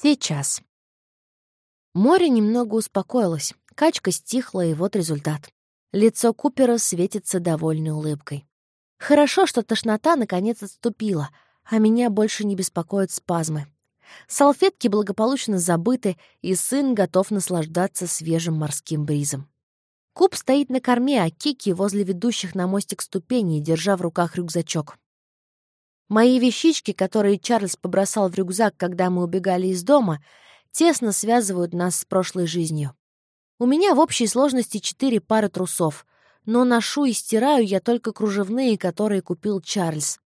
Сейчас. Море немного успокоилось, качка стихла, и вот результат. Лицо Купера светится довольной улыбкой. Хорошо, что тошнота наконец отступила, а меня больше не беспокоят спазмы. Салфетки благополучно забыты, и сын готов наслаждаться свежим морским бризом. Куб стоит на корме, а Кики возле ведущих на мостик ступеней, держа в руках рюкзачок. Мои вещички, которые Чарльз побросал в рюкзак, когда мы убегали из дома, тесно связывают нас с прошлой жизнью. У меня в общей сложности четыре пары трусов, но ношу и стираю я только кружевные, которые купил Чарльз.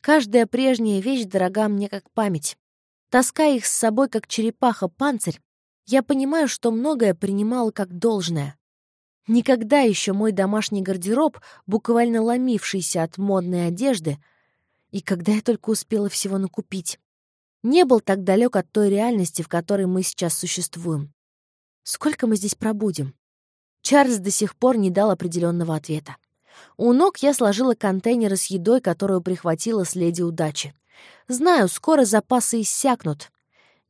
Каждая прежняя вещь дорога мне как память. Таская их с собой, как черепаха-панцирь, я понимаю, что многое принимала как должное. Никогда еще мой домашний гардероб, буквально ломившийся от модной одежды, и когда я только успела всего накупить. Не был так далек от той реальности, в которой мы сейчас существуем. Сколько мы здесь пробудем? Чарльз до сих пор не дал определенного ответа. У ног я сложила контейнеры с едой, которую прихватила с леди удачи. Знаю, скоро запасы иссякнут.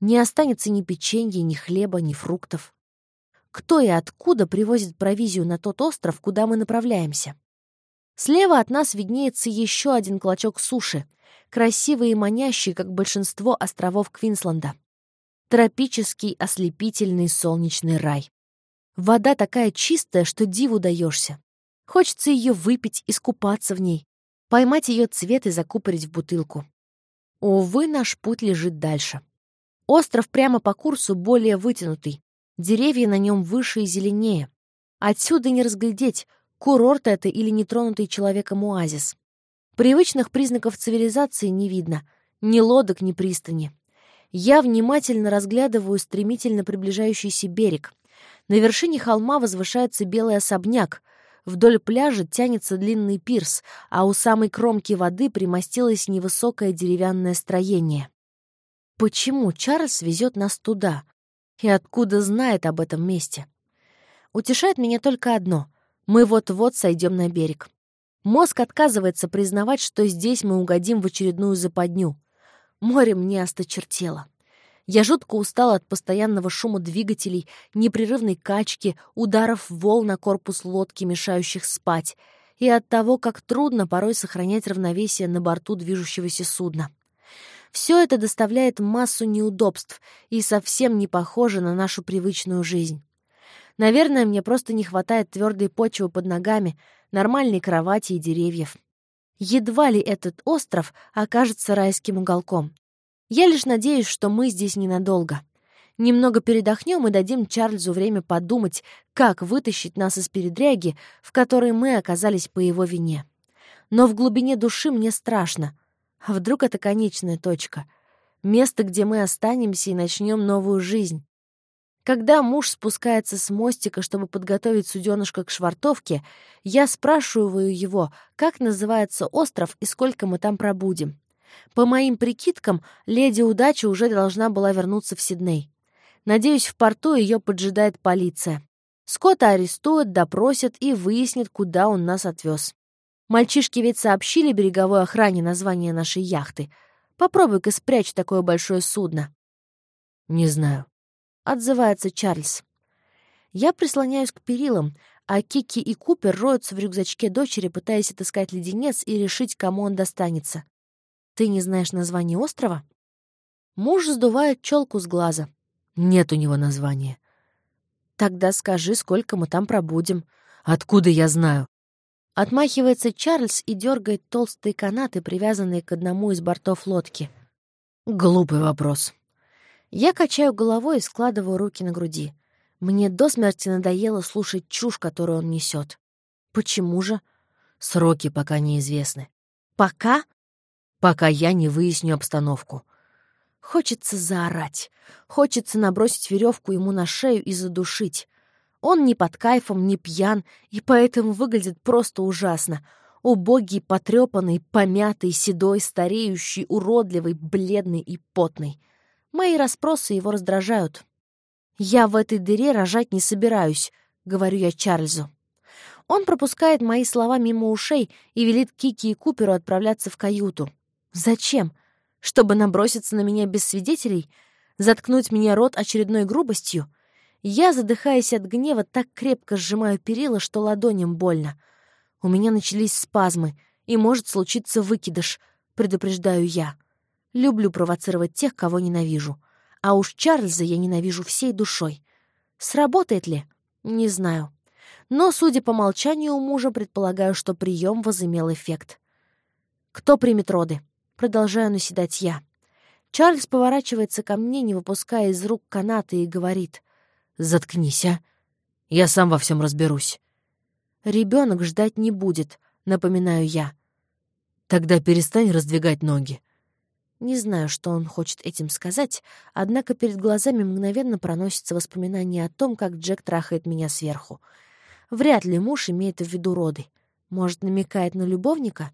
Не останется ни печенья, ни хлеба, ни фруктов. Кто и откуда привозит провизию на тот остров, куда мы направляемся? Слева от нас виднеется еще один клочок суши, красивый и манящий, как большинство островов Квинсленда. Тропический, ослепительный солнечный рай. Вода такая чистая, что диву даешься. Хочется ее выпить, искупаться в ней, поймать ее цвет и закупорить в бутылку. Увы, наш путь лежит дальше. Остров прямо по курсу более вытянутый, деревья на нем выше и зеленее. Отсюда не разглядеть, Курорт это или нетронутый человеком оазис. Привычных признаков цивилизации не видно. Ни лодок, ни пристани. Я внимательно разглядываю стремительно приближающийся берег. На вершине холма возвышается белый особняк. Вдоль пляжа тянется длинный пирс, а у самой кромки воды примостилось невысокое деревянное строение. Почему Чарльз везет нас туда? И откуда знает об этом месте? Утешает меня только одно. Мы вот-вот сойдем на берег. Мозг отказывается признавать, что здесь мы угодим в очередную западню. Море мне осточертело. Я жутко устала от постоянного шума двигателей, непрерывной качки, ударов волн на корпус лодки, мешающих спать, и от того, как трудно порой сохранять равновесие на борту движущегося судна. Все это доставляет массу неудобств и совсем не похоже на нашу привычную жизнь. Наверное, мне просто не хватает твердой почвы под ногами, нормальной кровати и деревьев. Едва ли этот остров окажется райским уголком. Я лишь надеюсь, что мы здесь ненадолго. Немного передохнем и дадим Чарльзу время подумать, как вытащить нас из передряги, в которой мы оказались по его вине. Но в глубине души мне страшно. А вдруг это конечная точка? Место, где мы останемся и начнем новую жизнь. Когда муж спускается с мостика, чтобы подготовить суденышко к швартовке, я спрашиваю его, как называется остров и сколько мы там пробудем. По моим прикидкам, леди Удача уже должна была вернуться в Сидней. Надеюсь, в порту ее поджидает полиция. Скотта арестуют, допросят и выяснят, куда он нас отвез. Мальчишки ведь сообщили береговой охране название нашей яхты. Попробуй-ка спрячь такое большое судно. Не знаю. — отзывается Чарльз. Я прислоняюсь к перилам, а Кики и Купер роются в рюкзачке дочери, пытаясь отыскать леденец и решить, кому он достанется. «Ты не знаешь название острова?» Муж сдувает челку с глаза. «Нет у него названия». «Тогда скажи, сколько мы там пробудем». «Откуда я знаю?» Отмахивается Чарльз и дергает толстые канаты, привязанные к одному из бортов лодки. «Глупый вопрос», я качаю головой и складываю руки на груди. Мне до смерти надоело слушать чушь, которую он несет. Почему же? Сроки пока неизвестны. Пока? Пока я не выясню обстановку. Хочется заорать. Хочется набросить веревку ему на шею и задушить. Он не под кайфом, не пьян, и поэтому выглядит просто ужасно. Убогий, потрепанный, помятый, седой, стареющий, уродливый, бледный и потный. Мои расспросы его раздражают. «Я в этой дыре рожать не собираюсь», — говорю я Чарльзу. Он пропускает мои слова мимо ушей и велит Кики и Куперу отправляться в каюту. «Зачем? Чтобы наброситься на меня без свидетелей? Заткнуть мне рот очередной грубостью? Я, задыхаясь от гнева, так крепко сжимаю перила, что ладоням больно. У меня начались спазмы, и может случиться выкидыш, предупреждаю я. Люблю провоцировать тех, кого ненавижу. А уж Чарльза я ненавижу всей душой. Сработает ли? Не знаю. Но, судя по молчанию мужа, предполагаю, что прием возымел эффект. «Кто примет роды?» Продолжаю наседать я. Чарльз поворачивается ко мне, не выпуская из рук канаты, и говорит. «Заткнись, а! Я сам во всем разберусь». «Ребенок ждать не будет», — напоминаю я. «Тогда перестань раздвигать ноги». Не знаю, что он хочет этим сказать, однако перед глазами мгновенно проносится воспоминание о том, как Джек трахает меня сверху. Вряд ли муж имеет в виду роды. Может, намекает на любовника?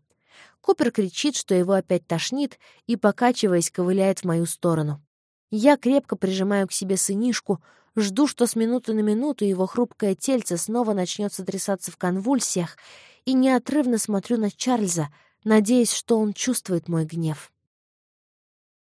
Купер кричит, что его опять тошнит, и, покачиваясь, ковыляет в мою сторону. Я крепко прижимаю к себе сынишку, жду, что с минуты на минуту его хрупкое тельце снова начнет сотрясаться в конвульсиях, и неотрывно смотрю на Чарльза, надеясь, что он чувствует мой гнев.